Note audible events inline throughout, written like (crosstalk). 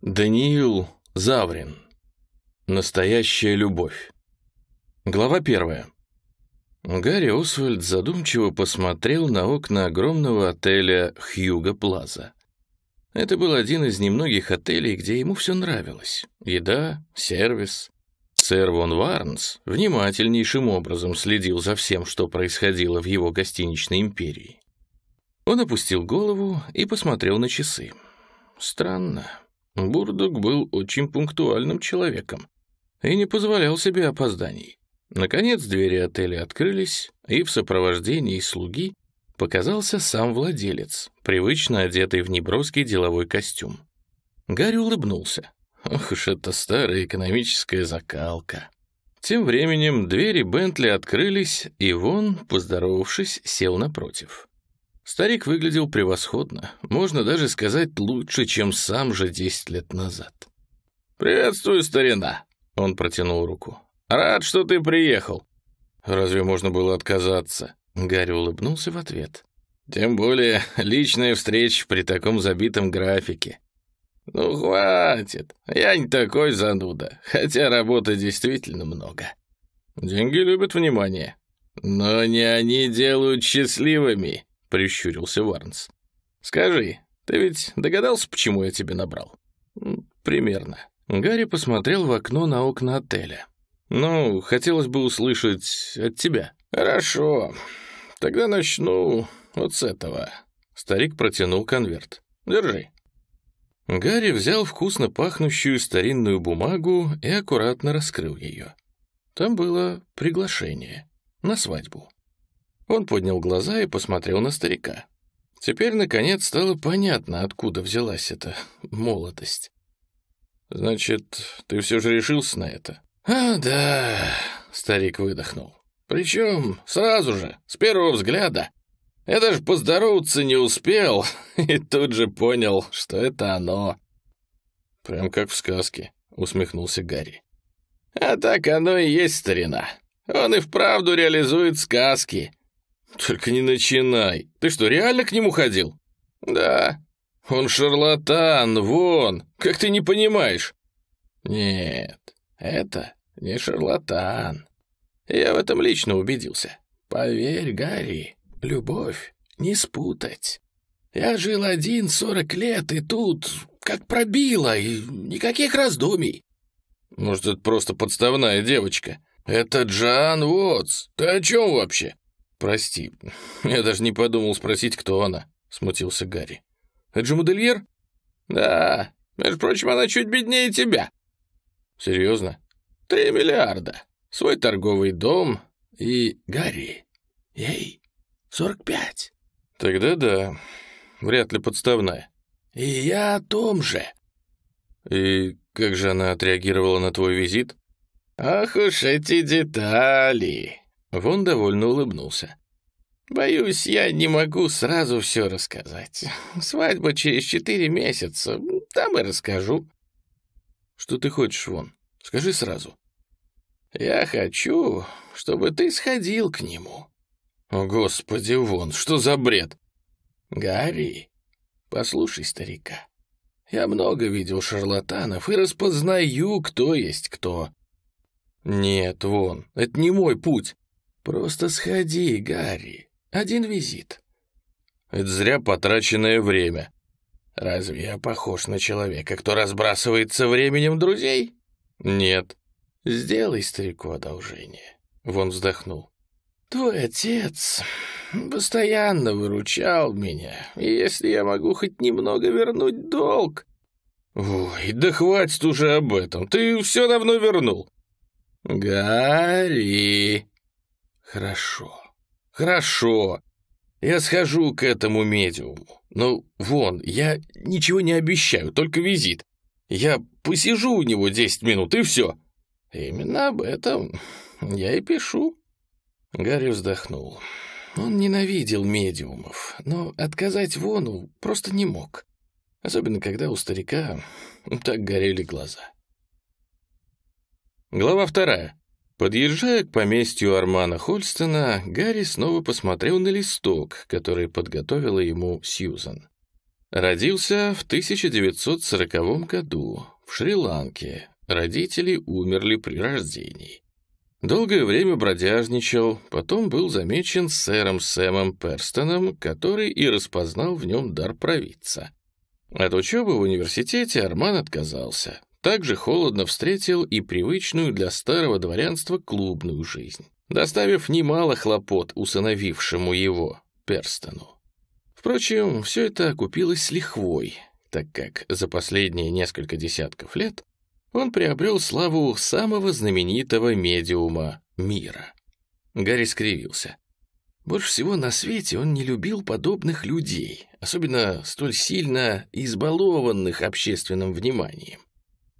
Даниил Заврин. Настоящая любовь. Глава первая. Гарри Освальд задумчиво посмотрел на окна огромного отеля «Хьюго Плаза». Это был один из немногих отелей, где ему все нравилось. Еда, сервис. Сэр Вон Варнс внимательнейшим образом следил за всем, что происходило в его гостиничной империи. Он опустил голову и посмотрел на часы. Странно. Бурдук был очень пунктуальным человеком и не позволял себе опозданий. Наконец двери отеля открылись, и в сопровождении слуги показался сам владелец, привычно одетый в неброский деловой костюм. Гарри улыбнулся. Ох уж эта старая экономическая закалка. Тем временем двери Бентли открылись, и Вон, поздоровавшись, сел напротив. Старик выглядел превосходно, можно даже сказать лучше, чем сам же десять лет назад. «Приветствую, старина!» — он протянул руку. «Рад, что ты приехал». «Разве можно было отказаться?» Гарри улыбнулся в ответ. «Тем более личная встреча при таком забитом графике». «Ну, хватит. Я не такой зануда, хотя работы действительно много. Деньги любят внимание. Но не они делают счастливыми», — прищурился Варнс. «Скажи, ты ведь догадался, почему я тебе набрал?» «Примерно». Гарри посмотрел в окно на окна отеля. «Ну, хотелось бы услышать от тебя». «Хорошо. Тогда начну вот с этого». Старик протянул конверт. «Держи». Гарри взял вкусно пахнущую старинную бумагу и аккуратно раскрыл ее. Там было приглашение на свадьбу. Он поднял глаза и посмотрел на старика. Теперь, наконец, стало понятно, откуда взялась эта (laughs) молодость. «Значит, ты все же решился на это?» «А, да», — старик выдохнул. «Причем сразу же, с первого взгляда. Я даже поздороваться не успел, (laughs) и тут же понял, что это оно». «Прям как в сказке», — усмехнулся Гарри. «А так оно и есть старина. Он и вправду реализует сказки. «Только не начинай. Ты что, реально к нему ходил?» «Да. Он шарлатан, вон. Как ты не понимаешь?» «Нет, это не шарлатан. Я в этом лично убедился. Поверь, Гарри, любовь не спутать. Я жил один сорок лет, и тут как пробило, и никаких раздумий». «Может, это просто подставная девочка?» «Это Джан Уотс. Ты о чем вообще?» «Прости, я даже не подумал спросить, кто она», — смутился Гарри. «Это же модельер?» «Да, между прочим, она чуть беднее тебя». «Серьезно?» «Три миллиарда, свой торговый дом и Гарри. Ей, сорок пять». «Тогда да, вряд ли подставная». «И я о том же». «И как же она отреагировала на твой визит?» «Ах уж эти детали!» Вон довольно улыбнулся. «Боюсь, я не могу сразу все рассказать. Свадьба через четыре месяца, там и расскажу». «Что ты хочешь, Вон? Скажи сразу». «Я хочу, чтобы ты сходил к нему». «О, Господи, Вон, что за бред?» «Гарри, послушай старика. Я много видел шарлатанов и распознаю, кто есть кто». «Нет, Вон, это не мой путь». «Просто сходи, Гарри. Один визит». «Это зря потраченное время». «Разве я похож на человека, кто разбрасывается временем друзей?» «Нет». «Сделай старику одолжение». Вон вздохнул. «Твой отец постоянно выручал меня, и если я могу хоть немного вернуть долг...» «Ой, да хватит уже об этом, ты все давно вернул». «Гарри!» «Хорошо, хорошо. Я схожу к этому медиуму. Ну, вон, я ничего не обещаю, только визит. Я посижу у него десять минут, и все». «Именно об этом я и пишу». Гарри вздохнул. Он ненавидел медиумов, но отказать Вону просто не мог. Особенно, когда у старика так горели глаза. Глава вторая. Подъезжая к поместью Армана Хольстона, Гарри снова посмотрел на листок, который подготовила ему Сьюзан. Родился в 1940 году в Шри-Ланке. Родители умерли при рождении. Долгое время бродяжничал, потом был замечен сэром Сэмом Перстоном, который и распознал в нем дар провидца. От учебы в университете Арман отказался. Также холодно встретил и привычную для старого дворянства клубную жизнь, доставив немало хлопот усыновившему его Перстону. Впрочем, все это окупилось с лихвой, так как за последние несколько десятков лет он приобрел славу самого знаменитого медиума мира. Гарри скривился. Больше всего на свете он не любил подобных людей, особенно столь сильно избалованных общественным вниманием.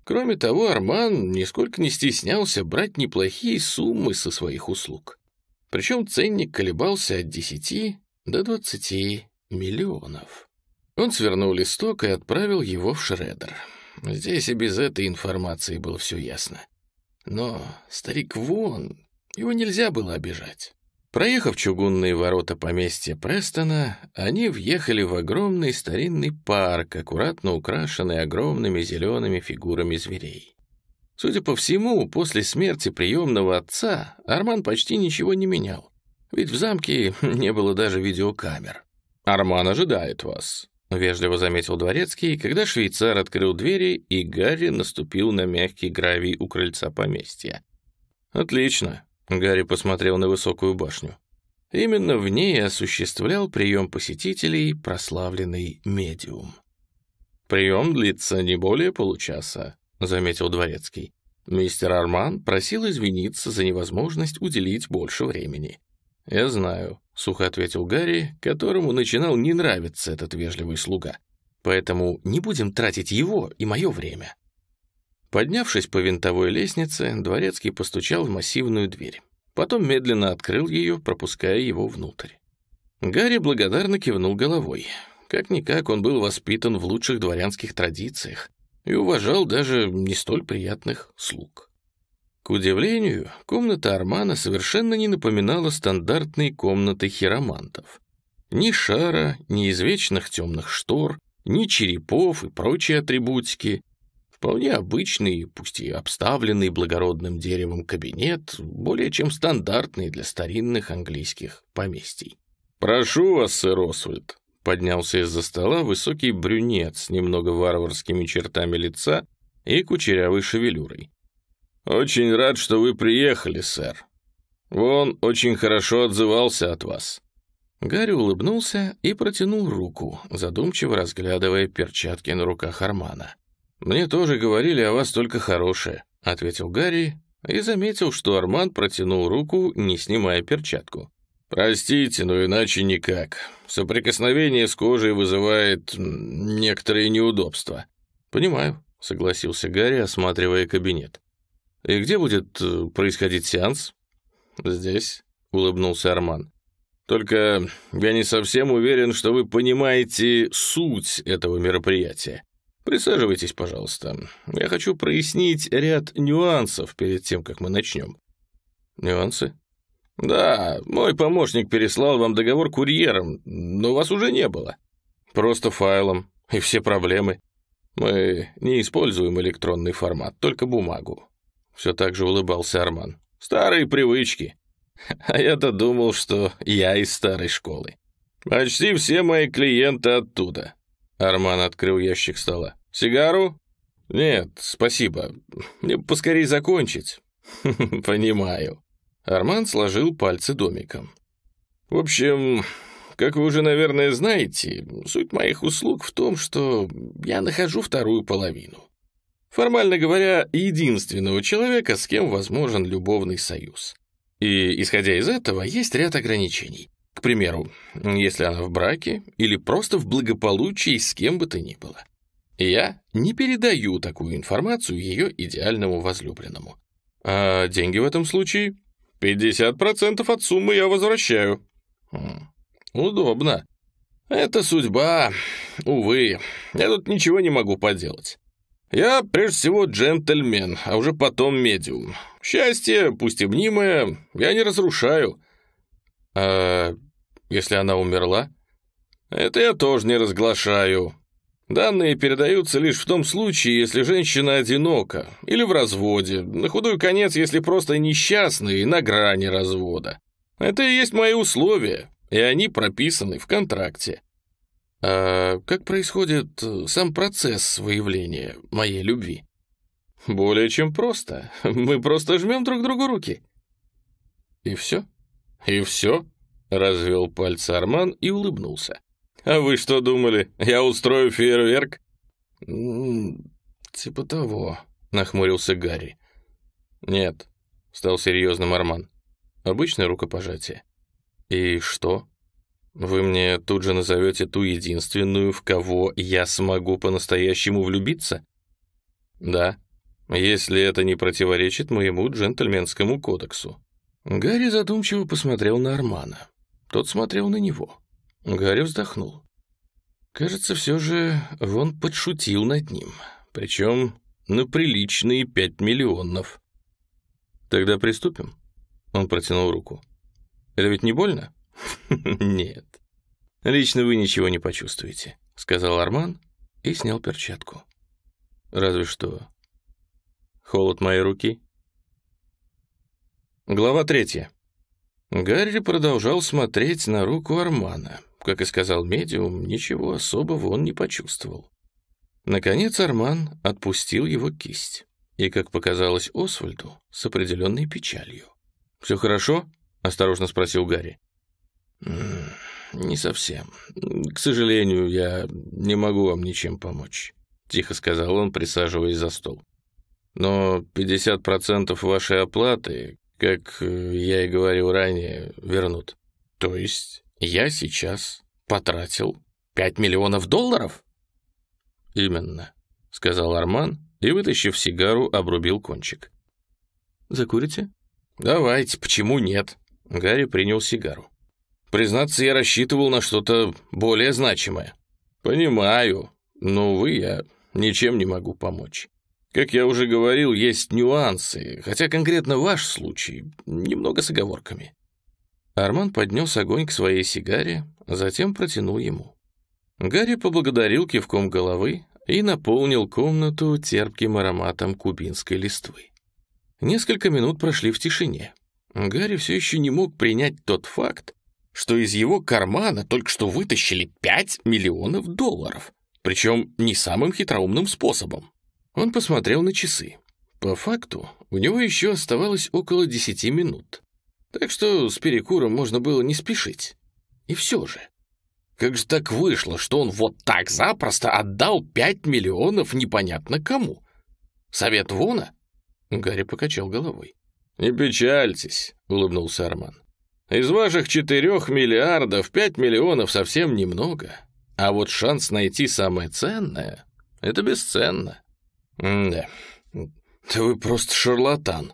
Кроме того, Арман нисколько не стеснялся брать неплохие суммы со своих услуг. Причем ценник колебался от 10 до 20 миллионов. Он свернул листок и отправил его в шредер. Здесь и без этой информации было все ясно. Но старик вон, его нельзя было обижать. Проехав чугунные ворота поместья Престона, они въехали в огромный старинный парк, аккуратно украшенный огромными зелеными фигурами зверей. Судя по всему, после смерти приемного отца Арман почти ничего не менял, ведь в замке (laughs) не было даже видеокамер. «Арман ожидает вас», — вежливо заметил дворецкий, когда швейцар открыл двери, и Гарри наступил на мягкий гравий у крыльца поместья. «Отлично», — Гарри посмотрел на высокую башню. Именно в ней осуществлял прием посетителей прославленный медиум. «Прием длится не более получаса», — заметил дворецкий. Мистер Арман просил извиниться за невозможность уделить больше времени. «Я знаю», — сухо ответил Гарри, которому начинал не нравиться этот вежливый слуга. «Поэтому не будем тратить его и мое время». Поднявшись по винтовой лестнице, дворецкий постучал в массивную дверь. Потом медленно открыл ее, пропуская его внутрь. Гарри благодарно кивнул головой. Как-никак он был воспитан в лучших дворянских традициях и уважал даже не столь приятных слуг. К удивлению, комната Армана совершенно не напоминала стандартные комнаты хиромантов. Ни шара, ни извечных темных штор, ни черепов и прочие атрибутики. Вполне обычный, пусть и обставленный благородным деревом кабинет, более чем стандартный для старинных английских поместий. «Прошу вас, сэр Освальд», — поднялся из-за стола высокий брюнет с немного варварскими чертами лица и кучерявой шевелюрой. «Очень рад, что вы приехали, сэр. Он очень хорошо отзывался от вас». Гарри улыбнулся и протянул руку, задумчиво разглядывая перчатки на руках Армана. «Мне тоже говорили о вас только хорошее», — ответил Гарри и заметил, что Арман протянул руку, не снимая перчатку. «Простите, но иначе никак. Соприкосновение с кожей вызывает некоторые неудобства». «Понимаю», — согласился Гарри, осматривая кабинет. «И где будет э, происходить сеанс?» «Здесь», — улыбнулся Арман. «Только я не совсем уверен, что вы понимаете суть этого мероприятия. Присаживайтесь, пожалуйста. Я хочу прояснить ряд нюансов перед тем, как мы начнем». «Нюансы?» «Да, мой помощник переслал вам договор курьером, но вас уже не было. Просто файлом, и все проблемы. Мы не используем электронный формат, только бумагу. Все так же улыбался Арман. «Старые привычки. А я-то думал, что я из старой школы. Почти все мои клиенты оттуда». Арман открыл ящик стола. «Сигару?» «Нет, спасибо. Мне поскорее закончить». (laughs) «Понимаю». Арман сложил пальцы домиком. «В общем, как вы уже, наверное, знаете, суть моих услуг в том, что я нахожу вторую половину. Формально говоря, единственного человека, с кем возможен любовный союз. И, исходя из этого, есть ряд ограничений. К примеру, если она в браке или просто в благополучии с кем бы то ни было. Я не передаю такую информацию ее идеальному возлюбленному. А деньги в этом случае? 50% от суммы я возвращаю. Хм, удобно. Это судьба. Увы, я тут ничего не могу поделать. Я прежде всего джентльмен, а уже потом медиум. Счастье, пусть и мнимое, я не разрушаю. А если она умерла? Это я тоже не разглашаю. Данные передаются лишь в том случае, если женщина одинока или в разводе, на худой конец, если просто несчастны и на грани развода. Это и есть мои условия, и они прописаны в контракте. А как происходит э, сам процесс выявления моей любви? Более чем просто. (laughs) Мы просто жмем друг другу руки. И все? И все? Развел пальцы Арман и улыбнулся. А вы что думали, я устрою фейерверк? Типа того, нахмурился Гарри. Нет, стал серьезным Арман. Обычное рукопожатие. И что? Вы мне тут же назовете ту единственную, в кого я смогу по-настоящему влюбиться? Да, если это не противоречит моему джентльменскому кодексу. Гарри задумчиво посмотрел на Армана. Тот смотрел на него. Гарри вздохнул. Кажется, все же он подшутил над ним. Причем на приличные пять миллионов. Тогда приступим. Он протянул руку. Это ведь не больно? (laughs) «Нет. Лично вы ничего не почувствуете», — сказал Арман и снял перчатку. «Разве что холод моей руки». Глава третья. Гарри продолжал смотреть на руку Армана. Как и сказал медиум, ничего особого он не почувствовал. Наконец Арман отпустил его кисть. И, как показалось Освальду, с определенной печалью. «Все хорошо?» — осторожно спросил Гарри. «Не совсем. К сожалению, я не могу вам ничем помочь», — тихо сказал он, присаживаясь за стол. «Но 50% вашей оплаты, как я и говорил ранее, вернут». «То есть я сейчас потратил 5 миллионов долларов?» «Именно», — сказал Арман и, вытащив сигару, обрубил кончик. «Закурите?» «Давайте, почему нет?» Гарри принял сигару. Признаться, я рассчитывал на что-то более значимое. Понимаю, но, увы, я ничем не могу помочь. Как я уже говорил, есть нюансы, хотя конкретно ваш случай немного с оговорками. Арман поднес огонь к своей сигаре, затем протянул ему. Гарри поблагодарил кивком головы и наполнил комнату терпким ароматом кубинской листвы. Несколько минут прошли в тишине. Гарри все еще не мог принять тот факт, что из его кармана только что вытащили 5 миллионов долларов, причем не самым хитроумным способом. Он посмотрел на часы. По факту, у него еще оставалось около 10 минут. Так что с перекуром можно было не спешить. И все же. Как же так вышло, что он вот так запросто отдал 5 миллионов непонятно кому? Совет Вона? Гарри покачал головой. «Не печальтесь», — улыбнулся Арман. Из ваших четырех миллиардов пять миллионов совсем немного. А вот шанс найти самое ценное — это бесценно. да. Да вы просто шарлатан.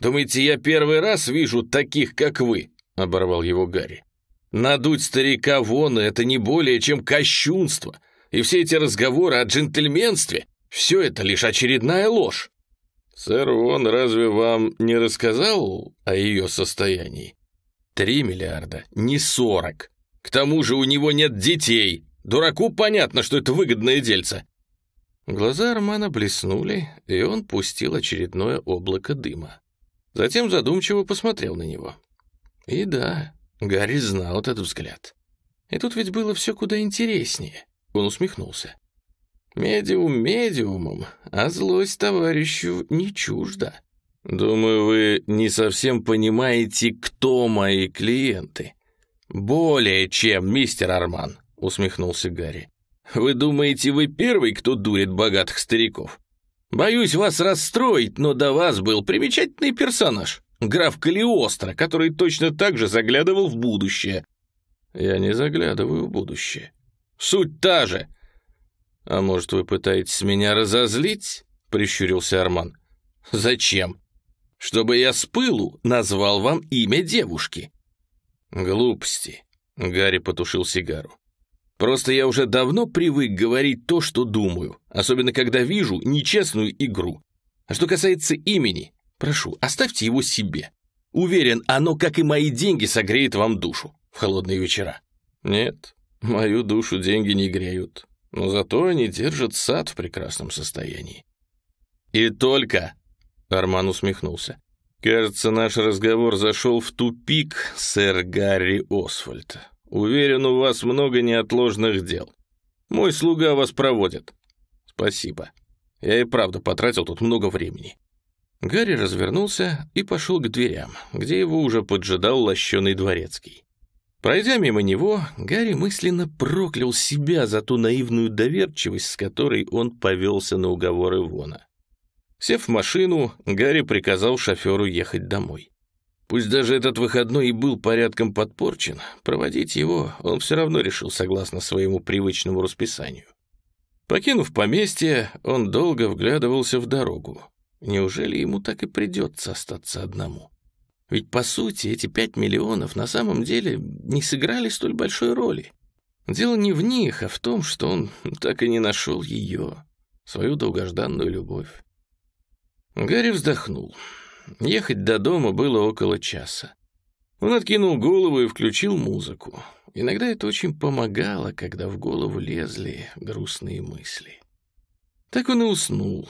Думаете, я первый раз вижу таких, как вы? Оборвал его Гарри. Надуть старика вон — это не более чем кощунство. И все эти разговоры о джентльменстве — все это лишь очередная ложь. Сэр Вон разве вам не рассказал о ее состоянии? Три миллиарда, не сорок. К тому же у него нет детей. Дураку понятно, что это выгодное дельце. Глаза Армана блеснули, и он пустил очередное облако дыма. Затем задумчиво посмотрел на него. И да, Гарри знал этот взгляд. И тут ведь было все куда интереснее. Он усмехнулся. Медиум медиумом, а злость товарищу не чужда. «Думаю, вы не совсем понимаете, кто мои клиенты». «Более чем, мистер Арман», — усмехнулся Гарри. «Вы думаете, вы первый, кто дурит богатых стариков? Боюсь вас расстроить, но до вас был примечательный персонаж, граф Калиостро, который точно так же заглядывал в будущее». «Я не заглядываю в будущее». «Суть та же». «А может, вы пытаетесь меня разозлить?» — прищурился Арман. «Зачем? чтобы я с пылу назвал вам имя девушки». «Глупости», — Гарри потушил сигару. «Просто я уже давно привык говорить то, что думаю, особенно когда вижу нечестную игру. А что касается имени, прошу, оставьте его себе. Уверен, оно, как и мои деньги, согреет вам душу в холодные вечера». «Нет, мою душу деньги не греют. но зато они держат сад в прекрасном состоянии. «И только!» — Арман усмехнулся. «Кажется, наш разговор зашел в тупик, сэр Гарри Освальд. Уверен, у вас много неотложных дел. Мой слуга вас проводит». «Спасибо. Я и правда потратил тут много времени». Гарри развернулся и пошел к дверям, где его уже поджидал лощеный дворецкий. Пройдя мимо него, Гарри мысленно проклял себя за ту наивную доверчивость, с которой он повелся на уговоры Вона. Сев в машину, Гарри приказал шоферу ехать домой. Пусть даже этот выходной и был порядком подпорчен, проводить его он все равно решил согласно своему привычному расписанию. Покинув поместье, он долго вглядывался в дорогу. Неужели ему так и придется остаться одному? Ведь, по сути, эти пять миллионов на самом деле не сыграли столь большой роли. Дело не в них, а в том, что он так и не нашел ее, свою долгожданную любовь. Гарри вздохнул. Ехать до дома было около часа. Он откинул голову и включил музыку. Иногда это очень помогало, когда в голову лезли грустные мысли. Так он и уснул,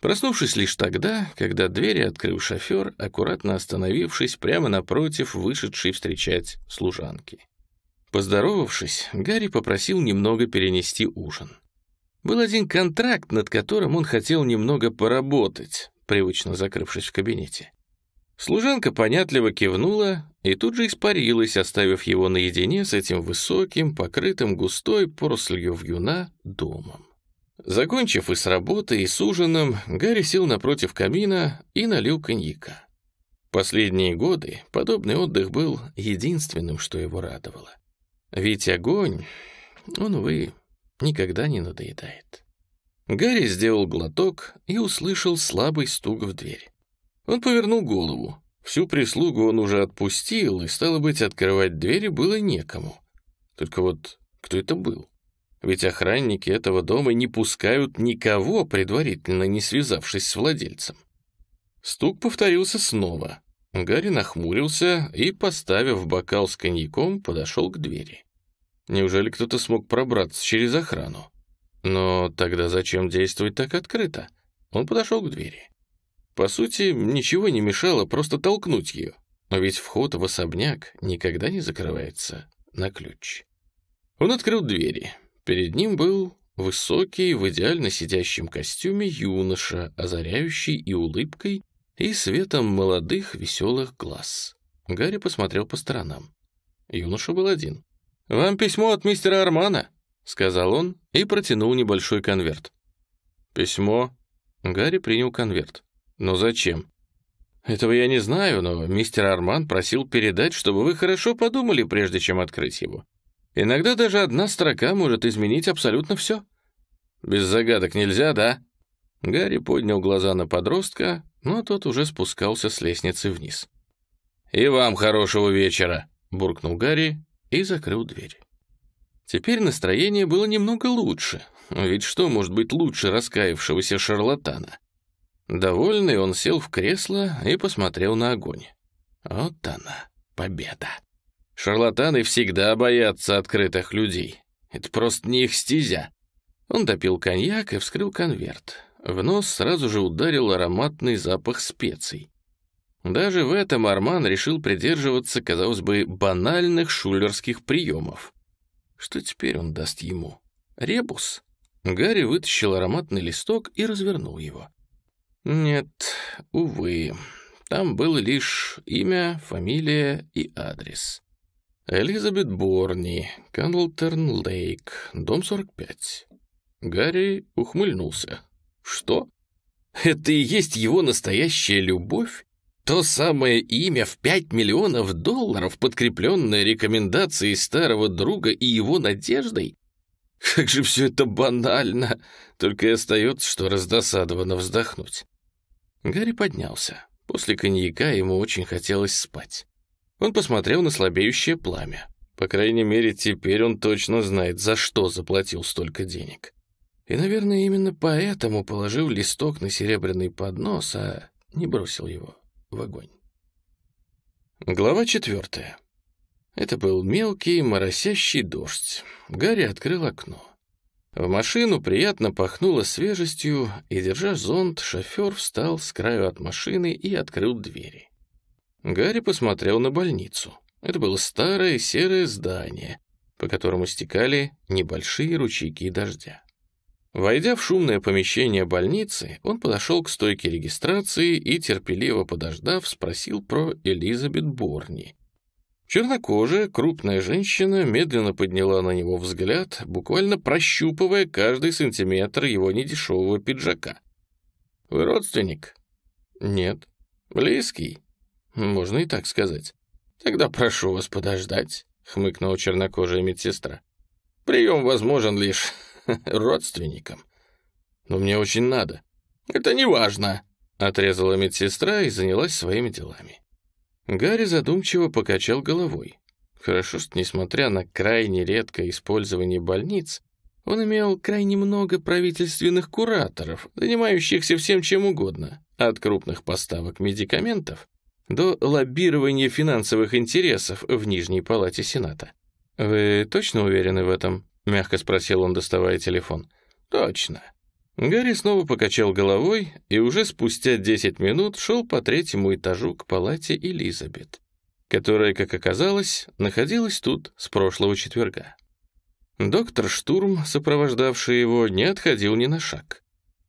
Проснувшись лишь тогда, когда двери открыл шофер, аккуратно остановившись прямо напротив вышедшей встречать служанки. Поздоровавшись, Гарри попросил немного перенести ужин. Был один контракт, над которым он хотел немного поработать, привычно закрывшись в кабинете. Служанка понятливо кивнула и тут же испарилась, оставив его наедине с этим высоким, покрытым густой порослью вьюна домом. Закончив и с работой, и с ужином, Гарри сел напротив камина и налил коньяка. Последние годы подобный отдых был единственным, что его радовало. Ведь огонь, он, увы, никогда не надоедает. Гарри сделал глоток и услышал слабый стук в дверь. Он повернул голову. Всю прислугу он уже отпустил, и, стало быть, открывать двери было некому. Только вот кто это был? Ведь охранники этого дома не пускают никого, предварительно не связавшись с владельцем. Стук повторился снова. Гарри нахмурился и, поставив бокал с коньяком, подошел к двери. Неужели кто-то смог пробраться через охрану? Но тогда зачем действовать так открыто? Он подошел к двери. По сути, ничего не мешало просто толкнуть ее. Но ведь вход в особняк никогда не закрывается на ключ. Он открыл двери. Перед ним был высокий, в идеально сидящем костюме юноша, озаряющий и улыбкой, и светом молодых веселых глаз. Гарри посмотрел по сторонам. Юноша был один. «Вам письмо от мистера Армана», — сказал он и протянул небольшой конверт. «Письмо?» Гарри принял конверт. «Но зачем?» «Этого я не знаю, но мистер Арман просил передать, чтобы вы хорошо подумали, прежде чем открыть его. Иногда даже одна строка может изменить абсолютно все. Без загадок нельзя, да? Гарри поднял глаза на подростка, но тот уже спускался с лестницы вниз. «И вам хорошего вечера!» — буркнул Гарри и закрыл дверь. Теперь настроение было немного лучше, ведь что может быть лучше раскаявшегося шарлатана? Довольный он сел в кресло и посмотрел на огонь. Вот она, победа. Шарлатаны всегда боятся открытых людей. Это просто не их стезя. Он допил коньяк и вскрыл конверт. В нос сразу же ударил ароматный запах специй. Даже в этом Арман решил придерживаться, казалось бы, банальных шулерских приемов. Что теперь он даст ему? Ребус? Гарри вытащил ароматный листок и развернул его. Нет, увы, там было лишь имя, фамилия и адрес. Элизабет Борни, Кандлтерн Лейк, дом 45. Гарри ухмыльнулся. Что? Это и есть его настоящая любовь? То самое имя в 5 миллионов долларов, подкрепленное рекомендацией старого друга и его надеждой? Как же все это банально! Только и остается, что раздосадованно вздохнуть. Гарри поднялся. После коньяка ему очень хотелось спать. Он посмотрел на слабеющее пламя. По крайней мере, теперь он точно знает, за что заплатил столько денег. И, наверное, именно поэтому положил листок на серебряный поднос, а не бросил его в огонь. Глава четвертая. Это был мелкий, моросящий дождь. Гарри открыл окно. В машину приятно пахнуло свежестью, и, держа зонт, шофер встал с краю от машины и открыл двери. Гарри посмотрел на больницу. Это было старое серое здание, по которому стекали небольшие ручейки дождя. Войдя в шумное помещение больницы, он подошел к стойке регистрации и, терпеливо подождав, спросил про Элизабет Борни. Чернокожая, крупная женщина медленно подняла на него взгляд, буквально прощупывая каждый сантиметр его недешевого пиджака. «Вы родственник?» «Нет». «Близкий?» «Можно и так сказать». «Тогда прошу вас подождать», — хмыкнула чернокожая медсестра. «Прием возможен лишь (laughs) родственникам. Но мне очень надо». «Это не важно», — отрезала медсестра и занялась своими делами. Гарри задумчиво покачал головой. Хорошо, что, несмотря на крайне редкое использование больниц, он имел крайне много правительственных кураторов, занимающихся всем чем угодно, от крупных поставок медикаментов до лоббирования финансовых интересов в Нижней палате Сената. «Вы точно уверены в этом?» — мягко спросил он, доставая телефон. «Точно». Гарри снова покачал головой и уже спустя 10 минут шел по третьему этажу к палате Элизабет, которая, как оказалось, находилась тут с прошлого четверга. Доктор Штурм, сопровождавший его, не отходил ни на шаг.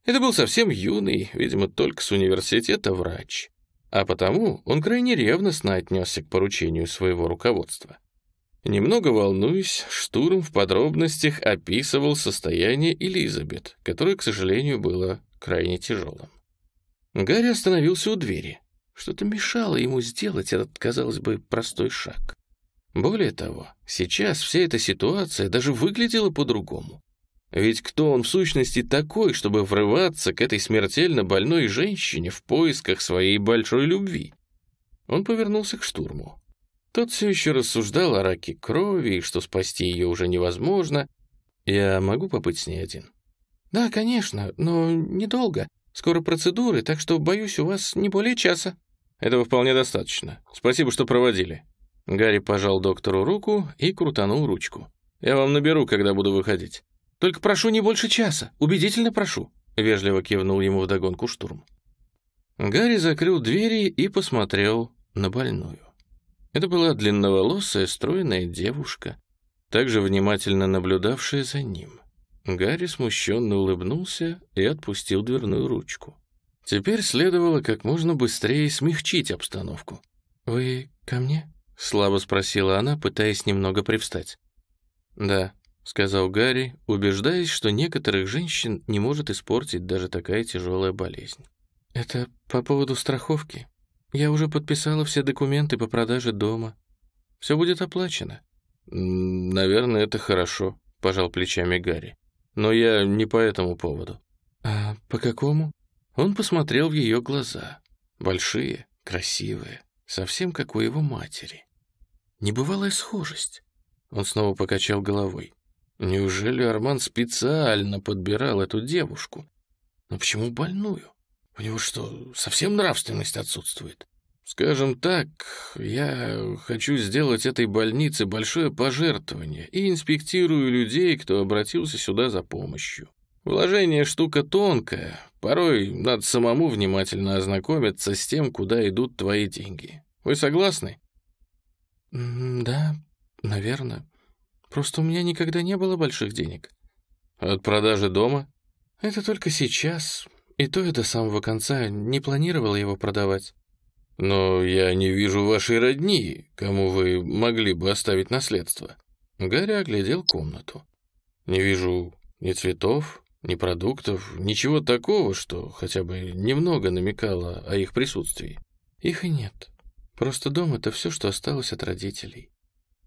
Это был совсем юный, видимо, только с университета врач а потому он крайне ревностно отнесся к поручению своего руководства. Немного волнуясь, Штурм в подробностях описывал состояние Элизабет, которое, к сожалению, было крайне тяжелым. Гарри остановился у двери. Что-то мешало ему сделать этот, казалось бы, простой шаг. Более того, сейчас вся эта ситуация даже выглядела по-другому. Ведь кто он в сущности такой, чтобы врываться к этой смертельно больной женщине в поисках своей большой любви? Он повернулся к штурму. Тот все еще рассуждал о раке крови и что спасти ее уже невозможно. Я могу побыть с ней один? Да, конечно, но недолго. Скоро процедуры, так что, боюсь, у вас не более часа. Этого вполне достаточно. Спасибо, что проводили. Гарри пожал доктору руку и крутанул ручку. Я вам наберу, когда буду выходить. Только прошу не больше часа, убедительно прошу», — вежливо кивнул ему вдогонку штурм. Гарри закрыл двери и посмотрел на больную. Это была длинноволосая, стройная девушка, также внимательно наблюдавшая за ним. Гарри смущенно улыбнулся и отпустил дверную ручку. Теперь следовало как можно быстрее смягчить обстановку. «Вы ко мне?» — слабо спросила она, пытаясь немного привстать. «Да», — сказал Гарри, убеждаясь, что некоторых женщин не может испортить даже такая тяжелая болезнь. «Это по поводу страховки. Я уже подписала все документы по продаже дома. Все будет оплачено». «Наверное, это хорошо», — пожал плечами Гарри. «Но я не по этому поводу». «А по какому?» Он посмотрел в ее глаза. Большие, красивые, совсем как у его матери. Небывалая схожесть. Он снова покачал головой. Неужели Арман специально подбирал эту девушку? Но почему больную? У него что, совсем нравственность отсутствует? Скажем так, я хочу сделать этой больнице большое пожертвование и инспектирую людей, кто обратился сюда за помощью. Вложение штука тонкая, порой надо самому внимательно ознакомиться с тем, куда идут твои деньги. Вы согласны? Да, наверное. Просто у меня никогда не было больших денег. От продажи дома? Это только сейчас. И то я до самого конца не планировал его продавать. Но я не вижу вашей родни, кому вы могли бы оставить наследство. Гарри оглядел комнату. Не вижу ни цветов, ни продуктов, ничего такого, что хотя бы немного намекало о их присутствии. Их и нет. Просто дом — это все, что осталось от родителей.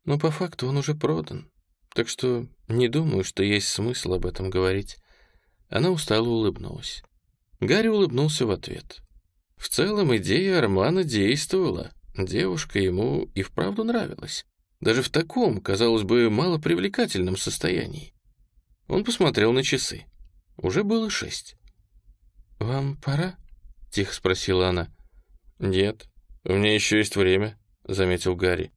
Но по факту он уже продан. Так что не думаю, что есть смысл об этом говорить. Она устало улыбнулась. Гарри улыбнулся в ответ. В целом идея Армана действовала. Девушка ему и вправду нравилась. Даже в таком, казалось бы, малопривлекательном состоянии. Он посмотрел на часы. Уже было шесть. «Вам пора?» — тихо спросила она. «Нет, у меня еще есть время», — заметил Гарри.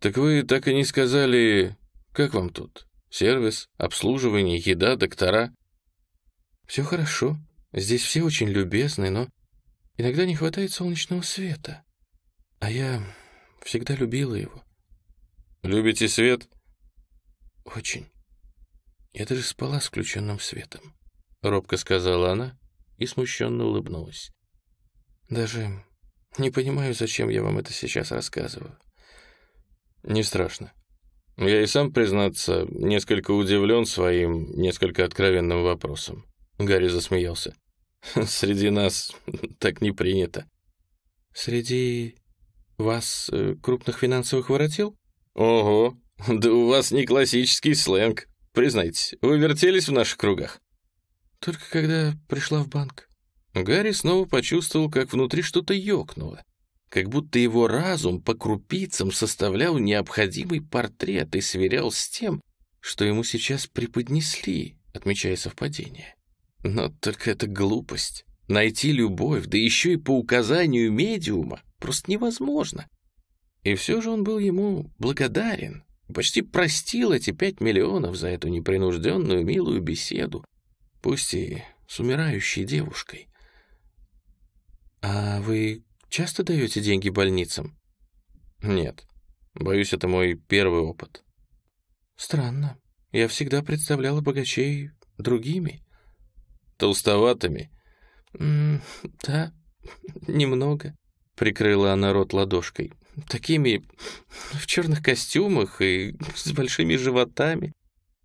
«Так вы так и не сказали, как вам тут? Сервис, обслуживание, еда, доктора. Все хорошо. Здесь все очень любезны, но иногда не хватает солнечного света. А я всегда любила его. Любите свет? Очень. Я даже спала с включенным светом. Робко сказала она и смущенно улыбнулась. Даже не понимаю, зачем я вам это сейчас рассказываю. Не страшно. Я и сам, признаться, несколько удивлен своим несколько откровенным вопросом. Гарри засмеялся. (laughs) Среди нас так не принято. Среди вас э, крупных финансовых воротил? Ого, да у вас не классический сленг. Признайтесь, вы вертелись в наших кругах? Только когда пришла в банк. Гарри снова почувствовал, как внутри что-то ёкнуло. Как будто его разум по крупицам составлял необходимый портрет и сверял с тем, что ему сейчас преподнесли, отмечая совпадение. Но только это глупость. Найти любовь, да еще и по указанию медиума, просто невозможно. И все же он был ему благодарен, почти простил эти пять миллионов за эту непринужденную милую беседу, пусть и с умирающей девушкой. «А вы часто даете деньги больницам?» «Нет. Боюсь, это мой первый опыт». «Странно. Я всегда представляла богачей другими». «Толстоватыми?» «Да, немного», — прикрыла она рот ладошкой. «Такими в черных костюмах и с большими животами.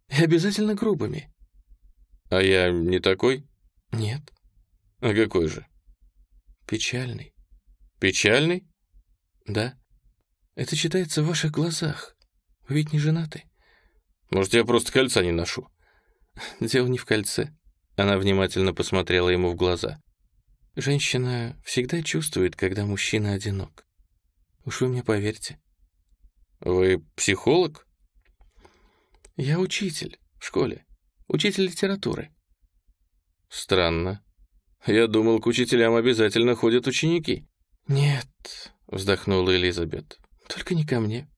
И обязательно грубыми». «А я не такой?» «Нет». «А какой же?» Печальный. Печальный? Да. Это читается в ваших глазах. Вы ведь не женаты. Может, я просто кольца не ношу? Дело не в кольце. Она внимательно посмотрела ему в глаза. Женщина всегда чувствует, когда мужчина одинок. Уж вы мне поверьте. Вы психолог? Я учитель в школе. Учитель литературы. Странно. Я думал, к учителям обязательно ходят ученики». «Нет», — вздохнула Элизабет, — «только не ко мне.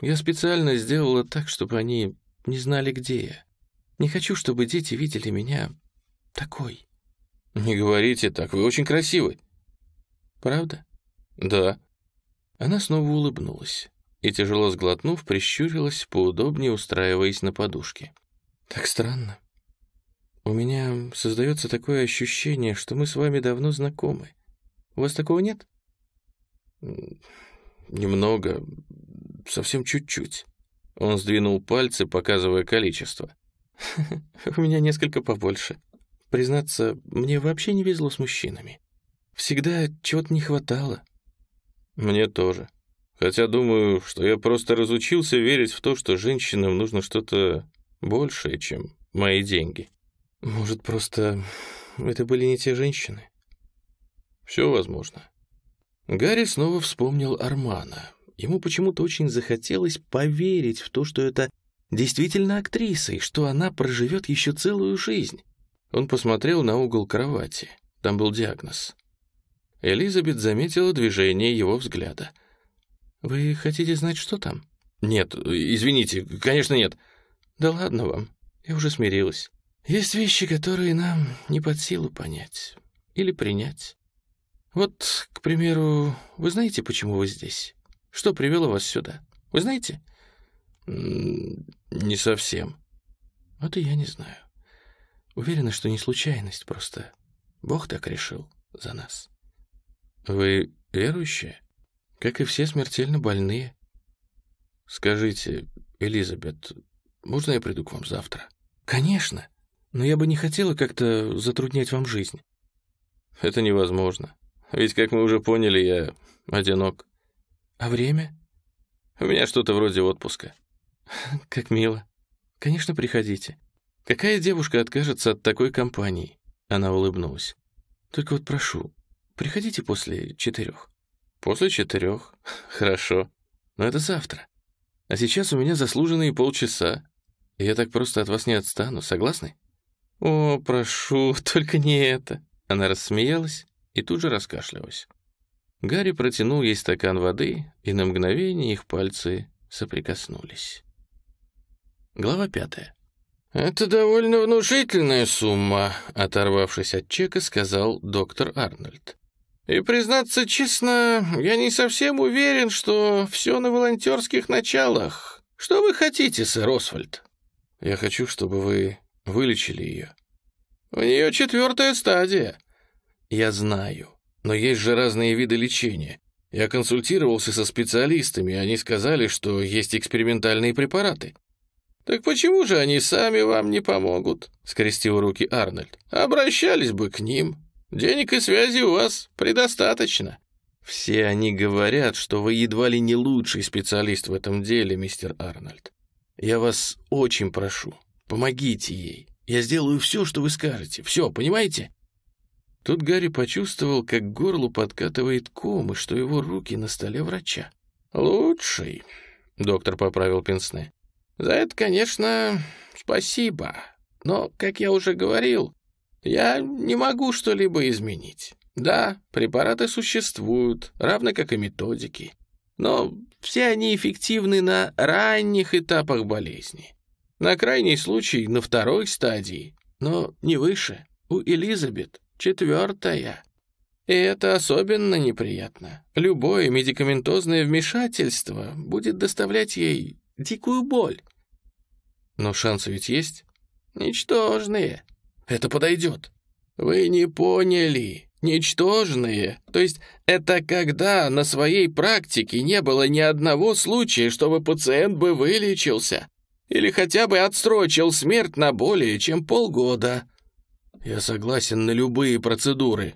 Я специально сделала так, чтобы они не знали, где я. Не хочу, чтобы дети видели меня такой». «Не говорите так, вы очень красивы». «Правда?» «Да». Она снова улыбнулась и, тяжело сглотнув, прищурилась, поудобнее устраиваясь на подушке. «Так странно. У меня создается такое ощущение, что мы с вами давно знакомы. У вас такого нет? Немного, совсем чуть-чуть. Он сдвинул пальцы, показывая количество. (laughs) У меня несколько побольше. Признаться, мне вообще не везло с мужчинами. Всегда чего-то не хватало. Мне тоже. Хотя думаю, что я просто разучился верить в то, что женщинам нужно что-то большее, чем мои деньги. Может, просто это были не те женщины? Все возможно. Гарри снова вспомнил Армана. Ему почему-то очень захотелось поверить в то, что это действительно актриса и что она проживет еще целую жизнь. Он посмотрел на угол кровати. Там был диагноз. Элизабет заметила движение его взгляда. «Вы хотите знать, что там?» «Нет, извините, конечно, нет». «Да ладно вам, я уже смирилась. Есть вещи, которые нам не под силу понять или принять. Вот, к примеру, вы знаете, почему вы здесь? Что привело вас сюда? Вы знаете? Не совсем. Вот и я не знаю. Уверена, что не случайность, просто Бог так решил за нас. Вы верующая? Как и все смертельно больные. Скажите, Элизабет, можно я приду к вам завтра? Конечно но я бы не хотела как-то затруднять вам жизнь». «Это невозможно. Ведь, как мы уже поняли, я одинок». «А время?» «У меня что-то вроде отпуска». «Как мило. Конечно, приходите. Какая девушка откажется от такой компании?» Она улыбнулась. «Только вот прошу, приходите после четырех». «После четырех? (laughs) Хорошо. Но это завтра. А сейчас у меня заслуженные полчаса. Я так просто от вас не отстану, согласны?» «О, прошу, (laughs) только не это!» Она рассмеялась и тут же раскашлялась. Гарри протянул ей стакан воды, и на мгновение их пальцы соприкоснулись. Глава пятая. «Это довольно внушительная сумма», — оторвавшись от чека, сказал доктор Арнольд. «И, признаться честно, я не совсем уверен, что все на волонтерских началах. Что вы хотите, сэр Освальд?» «Я хочу, чтобы вы вылечили ее». «У нее четвертая стадия». «Я знаю, но есть же разные виды лечения. Я консультировался со специалистами, и они сказали, что есть экспериментальные препараты». «Так почему же они сами вам не помогут?» — скрестил руки Арнольд. «Обращались бы к ним. Денег и связи у вас предостаточно». «Все они говорят, что вы едва ли не лучший специалист в этом деле, мистер Арнольд. Я вас очень прошу, помогите ей. Я сделаю все, что вы скажете. Все, понимаете?» Тут Гарри почувствовал, как к горлу подкатывает ком, и что его руки на столе врача. «Лучший», — доктор поправил Пенсне. «За это, конечно, спасибо. Но, как я уже говорил, я не могу что-либо изменить. Да, препараты существуют, равно как и методики. Но все они эффективны на ранних этапах болезни. На крайний случай на второй стадии, но не выше. У Элизабет четвертая. И это особенно неприятно. Любое медикаментозное вмешательство будет доставлять ей дикую боль. Но шансы ведь есть? Ничтожные. Это подойдет. Вы не поняли. Ничтожные. То есть это когда на своей практике не было ни одного случая, чтобы пациент бы вылечился. Или хотя бы отсрочил смерть на более чем полгода. Я согласен на любые процедуры.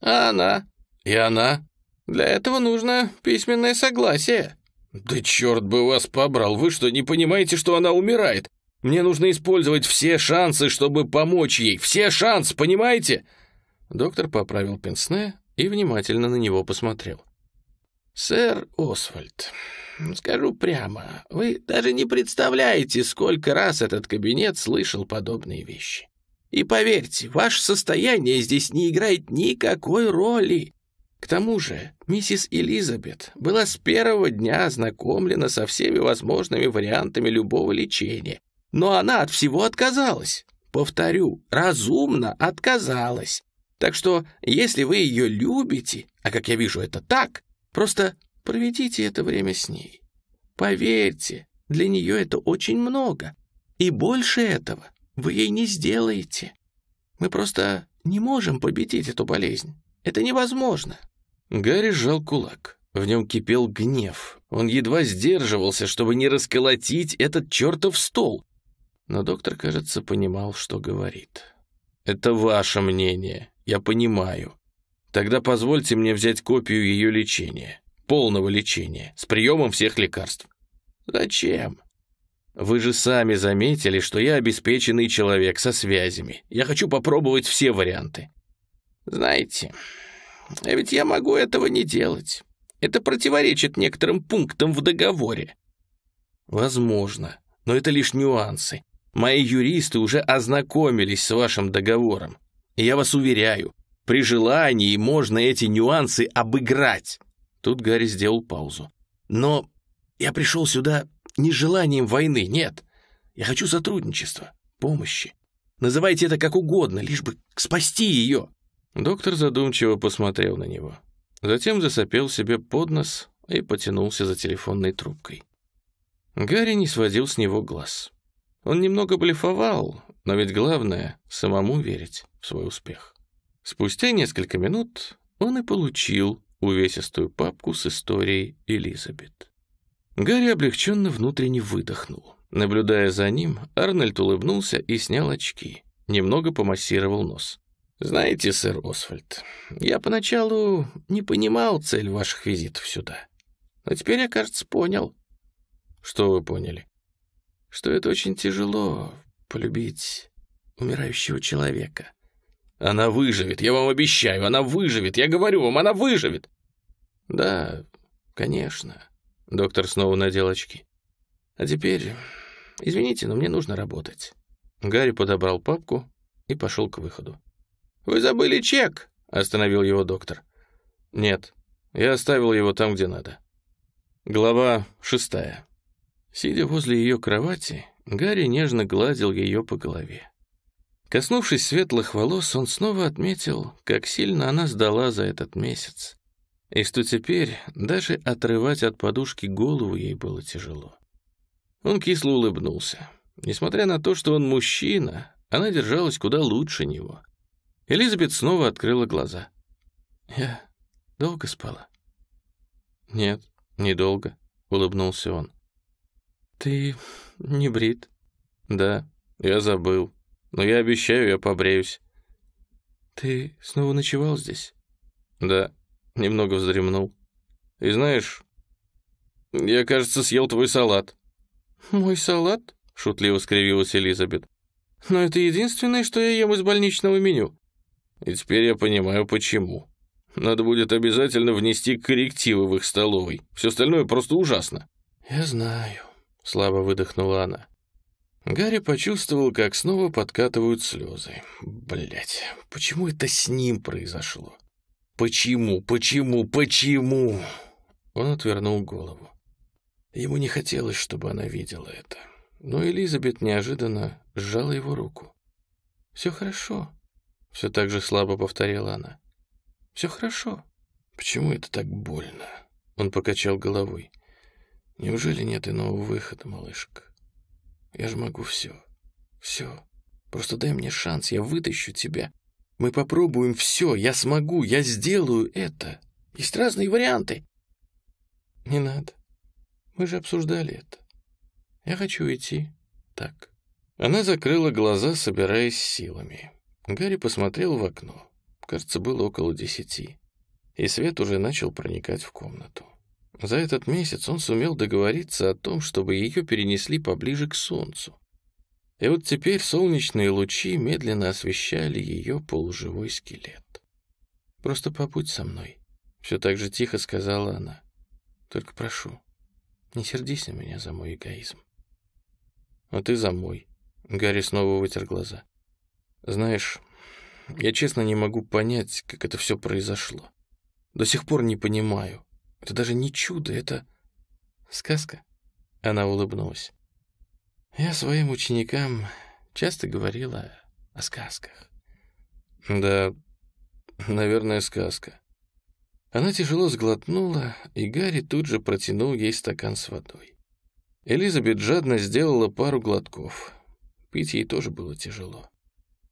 А она? И она? Для этого нужно письменное согласие. Да черт бы вас побрал, вы что, не понимаете, что она умирает? Мне нужно использовать все шансы, чтобы помочь ей. Все шансы, понимаете?» Доктор поправил пенсне и внимательно на него посмотрел. «Сэр Освальд, скажу прямо, вы даже не представляете, сколько раз этот кабинет слышал подобные вещи. И поверьте, ваше состояние здесь не играет никакой роли. К тому же, миссис Элизабет была с первого дня ознакомлена со всеми возможными вариантами любого лечения, но она от всего отказалась. Повторю, разумно отказалась. Так что, если вы ее любите, а как я вижу это так, просто проведите это время с ней. Поверьте, для нее это очень много. И больше этого вы ей не сделаете. Мы просто не можем победить эту болезнь. Это невозможно. Гарри сжал кулак. В нем кипел гнев. Он едва сдерживался, чтобы не расколотить этот чертов стол. Но доктор, кажется, понимал, что говорит. «Это ваше мнение, я понимаю. Тогда позвольте мне взять копию ее лечения, полного лечения, с приемом всех лекарств». «Зачем?» «Вы же сами заметили, что я обеспеченный человек со связями. Я хочу попробовать все варианты». «Знаете, а ведь я могу этого не делать. Это противоречит некоторым пунктам в договоре». «Возможно, но это лишь нюансы. Мои юристы уже ознакомились с вашим договором. И я вас уверяю, при желании можно эти нюансы обыграть. Тут Гарри сделал паузу. Но я пришел сюда не желанием войны, нет. Я хочу сотрудничества, помощи. Называйте это как угодно, лишь бы спасти ее. Доктор задумчиво посмотрел на него. Затем засопел себе под нос и потянулся за телефонной трубкой. Гарри не сводил с него глаз. Он немного блефовал, но ведь главное — самому верить в свой успех. Спустя несколько минут он и получил увесистую папку с историей Элизабет. Гарри облегченно внутренне выдохнул. Наблюдая за ним, Арнольд улыбнулся и снял очки, немного помассировал нос. «Знаете, сэр Освальд, я поначалу не понимал цель ваших визитов сюда, но теперь я, кажется, понял». «Что вы поняли?» что это очень тяжело полюбить умирающего человека. Она выживет, я вам обещаю, она выживет, я говорю вам, она выживет. Да, конечно. Доктор снова надел очки. А теперь, извините, но мне нужно работать. Гарри подобрал папку и пошел к выходу. «Вы забыли чек!» — остановил его доктор. «Нет, я оставил его там, где надо». Глава шестая. Сидя возле ее кровати, Гарри нежно гладил ее по голове. Коснувшись светлых волос, он снова отметил, как сильно она сдала за этот месяц, и что теперь даже отрывать от подушки голову ей было тяжело. Он кисло улыбнулся. Несмотря на то, что он мужчина, она держалась куда лучше него. Элизабет снова открыла глаза. «Я долго спала?» «Нет, недолго», — улыбнулся он. «Ты не брит?» «Да, я забыл. Но я обещаю, я побреюсь». «Ты снова ночевал здесь?» «Да, немного вздремнул. И знаешь, я, кажется, съел твой салат». «Мой салат?» — шутливо скривилась Элизабет. «Но это единственное, что я ем из больничного меню». «И теперь я понимаю, почему. Надо будет обязательно внести коррективы в их столовой. Все остальное просто ужасно». «Я знаю», — слабо выдохнула она. Гарри почувствовал, как снова подкатывают слезы. Блять, почему это с ним произошло? Почему, почему, почему? Он отвернул голову. Ему не хотелось, чтобы она видела это. Но Элизабет неожиданно сжала его руку. «Все хорошо», — все так же слабо повторила она. «Все хорошо». «Почему это так больно?» Он покачал головой. «Неужели нет иного выхода, малышка?» Я же могу все. Все. Просто дай мне шанс, я вытащу тебя. Мы попробуем все, я смогу, я сделаю это. Есть разные варианты. Не надо. Мы же обсуждали это. Я хочу идти. Так. Она закрыла глаза, собираясь силами. Гарри посмотрел в окно. Кажется, было около десяти. И свет уже начал проникать в комнату. За этот месяц он сумел договориться о том, чтобы ее перенесли поближе к солнцу. И вот теперь солнечные лучи медленно освещали ее полуживой скелет. «Просто побудь со мной», — все так же тихо сказала она. «Только прошу, не сердись на меня за мой эгоизм». «А ты за мой», — Гарри снова вытер глаза. «Знаешь, я честно не могу понять, как это все произошло. До сих пор не понимаю. Это даже не чудо, это сказка. Она улыбнулась. Я своим ученикам часто говорила о сказках. Да, наверное, сказка. Она тяжело сглотнула, и Гарри тут же протянул ей стакан с водой. Элизабет жадно сделала пару глотков. Пить ей тоже было тяжело.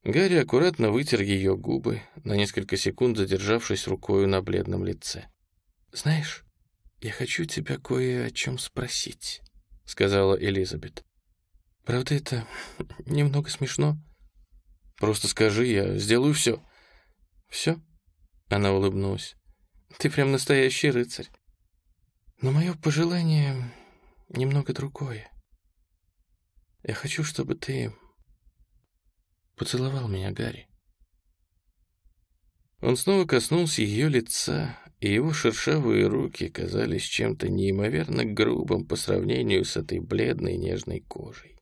Гарри аккуратно вытер ее губы, на несколько секунд задержавшись рукою на бледном лице. «Знаешь, я хочу тебя кое о чем спросить», — сказала Элизабет. «Правда, это (laughs) немного смешно?» «Просто скажи, я сделаю все». «Все?» — она улыбнулась. «Ты прям настоящий рыцарь. Но мое пожелание немного другое. Я хочу, чтобы ты поцеловал меня, Гарри». Он снова коснулся ее лица, и его шершавые руки казались чем-то неимоверно грубым по сравнению с этой бледной нежной кожей.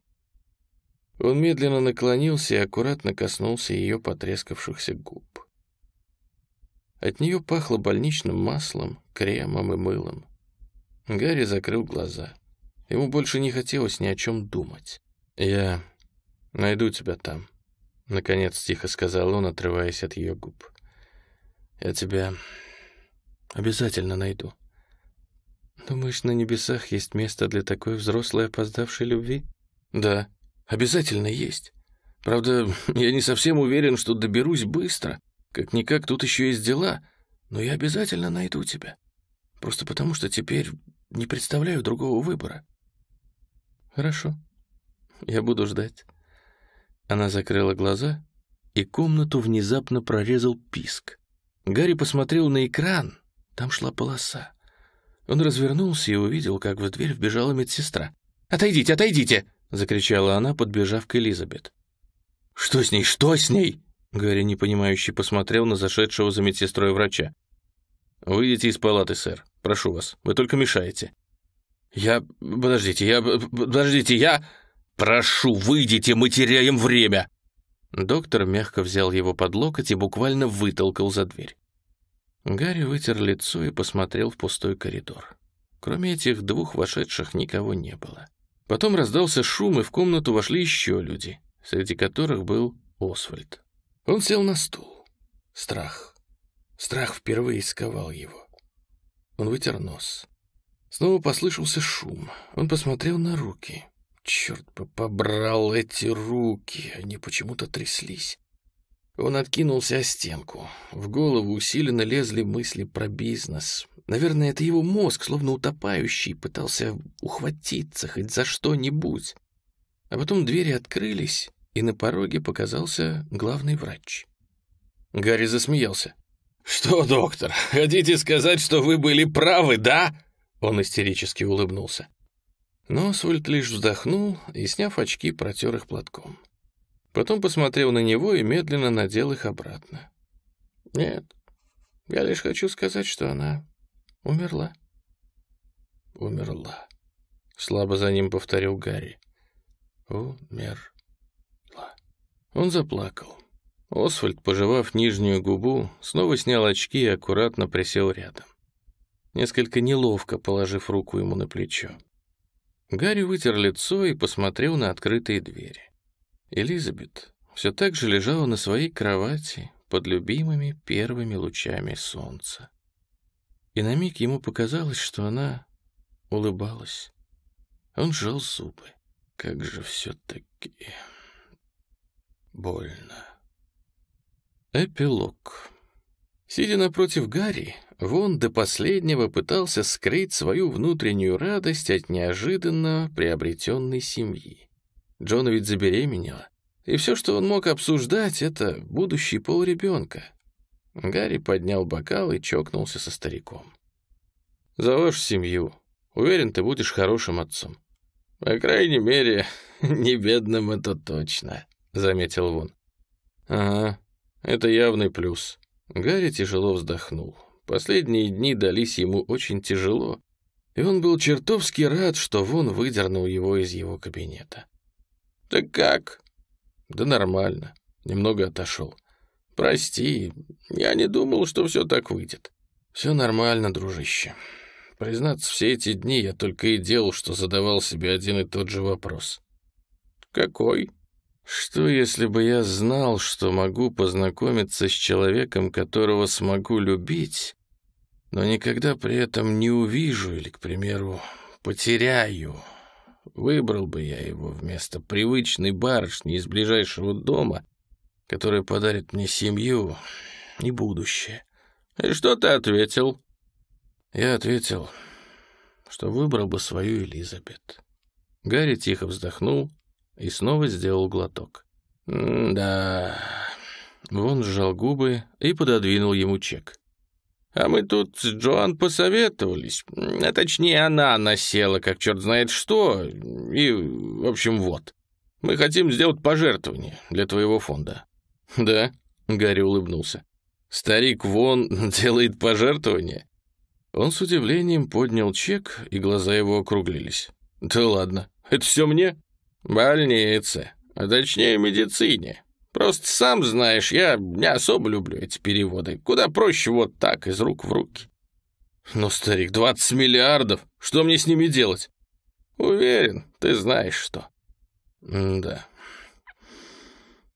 Он медленно наклонился и аккуратно коснулся ее потрескавшихся губ. От нее пахло больничным маслом, кремом и мылом. Гарри закрыл глаза. Ему больше не хотелось ни о чем думать. «Я найду тебя там», — наконец тихо сказал он, отрываясь от ее губ. «Я тебя Обязательно найду. Думаешь, на небесах есть место для такой взрослой опоздавшей любви? Да, обязательно есть. Правда, (laughs) я не совсем уверен, что доберусь быстро. Как-никак тут еще есть дела. Но я обязательно найду тебя. Просто потому, что теперь не представляю другого выбора. Хорошо. Я буду ждать. Она закрыла глаза, и комнату внезапно прорезал писк. Гарри посмотрел на экран, там шла полоса. Он развернулся и увидел, как в дверь вбежала медсестра. «Отойдите, отойдите!» — закричала она, подбежав к Элизабет. «Что с ней? Что с ней?» Гарри, непонимающе, посмотрел на зашедшего за медсестрой врача. «Выйдите из палаты, сэр. Прошу вас. Вы только мешаете». «Я... Подождите, я... Подождите, я...» «Прошу, выйдите, мы теряем время!» Доктор мягко взял его под локоть и буквально вытолкал за дверь. Гарри вытер лицо и посмотрел в пустой коридор. Кроме этих двух вошедших никого не было. Потом раздался шум, и в комнату вошли еще люди, среди которых был Освальд. Он сел на стул. Страх. Страх впервые сковал его. Он вытер нос. Снова послышался шум. Он посмотрел на руки. Черт бы побрал эти руки, они почему-то тряслись. Он откинулся о стенку. В голову усиленно лезли мысли про бизнес. Наверное, это его мозг, словно утопающий, пытался ухватиться хоть за что-нибудь. А потом двери открылись, и на пороге показался главный врач. Гарри засмеялся. «Что, доктор, хотите сказать, что вы были правы, да?» Он истерически улыбнулся. Но Свольт лишь вздохнул и, сняв очки, протер их платком. Потом посмотрел на него и медленно надел их обратно. «Нет, я лишь хочу сказать, что она умерла». «Умерла», — слабо за ним повторил Гарри. «Умерла». Он заплакал. Освальд, пожевав нижнюю губу, снова снял очки и аккуратно присел рядом. Несколько неловко положив руку ему на плечо. Гарри вытер лицо и посмотрел на открытые двери. Элизабет все так же лежала на своей кровати под любимыми первыми лучами солнца. И на миг ему показалось, что она улыбалась. Он сжал зубы. Как же все-таки больно. Эпилог. Сидя напротив Гарри, Вон до последнего пытался скрыть свою внутреннюю радость от неожиданно приобретенной семьи. Джона ведь забеременела, и все, что он мог обсуждать, это будущий пол ребенка. Гарри поднял бокал и чокнулся со стариком. «За вашу семью. Уверен, ты будешь хорошим отцом». «По крайней мере, (laughs) не бедным это точно», — заметил Вон. «Ага, это явный плюс». Гарри тяжело вздохнул. Последние дни дались ему очень тяжело, и он был чертовски рад, что Вон выдернул его из его кабинета. «Так как?» «Да нормально. Немного отошел. Прости, я не думал, что все так выйдет». «Все нормально, дружище. Признаться, все эти дни я только и делал, что задавал себе один и тот же вопрос». «Какой?» Что, если бы я знал, что могу познакомиться с человеком, которого смогу любить, но никогда при этом не увижу или, к примеру, потеряю? Выбрал бы я его вместо привычной барышни из ближайшего дома, которая подарит мне семью и будущее. И что ты ответил? Я ответил, что выбрал бы свою Элизабет. Гарри тихо вздохнул и снова сделал глоток. «Да...» Вон сжал губы и пододвинул ему чек. «А мы тут с Джоан посоветовались. А точнее, она насела, как черт знает что. И, в общем, вот. Мы хотим сделать пожертвование для твоего фонда». «Да?» — Гарри улыбнулся. «Старик Вон (laughs) делает пожертвование?» Он с удивлением поднял чек, и глаза его округлились. «Да ладно, это все мне?» «Больнице, а точнее медицине. Просто сам знаешь, я не особо люблю эти переводы. Куда проще вот так, из рук в руки». «Ну, старик, 20 миллиардов, что мне с ними делать?» «Уверен, ты знаешь что». «Да».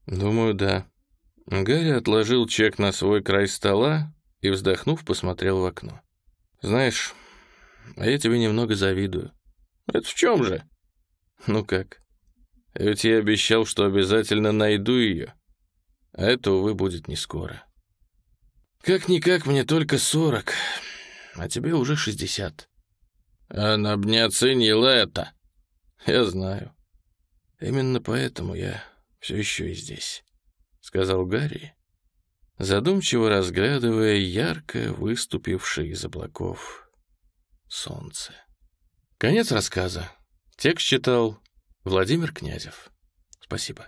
«Думаю, да». Гарри отложил чек на свой край стола и, вздохнув, посмотрел в окно. «Знаешь, а я тебе немного завидую». «Это в чем же?» «Ну как, ведь я обещал, что обязательно найду ее. А это, увы, будет не скоро. Как-никак мне только сорок, а тебе уже шестьдесят. Она б не оценила это. Я знаю. Именно поэтому я все еще и здесь, — сказал Гарри, задумчиво разглядывая ярко выступившее из облаков солнце. Конец рассказа. Текст читал Владимир Князев. Спасибо.